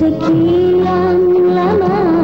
sekian lama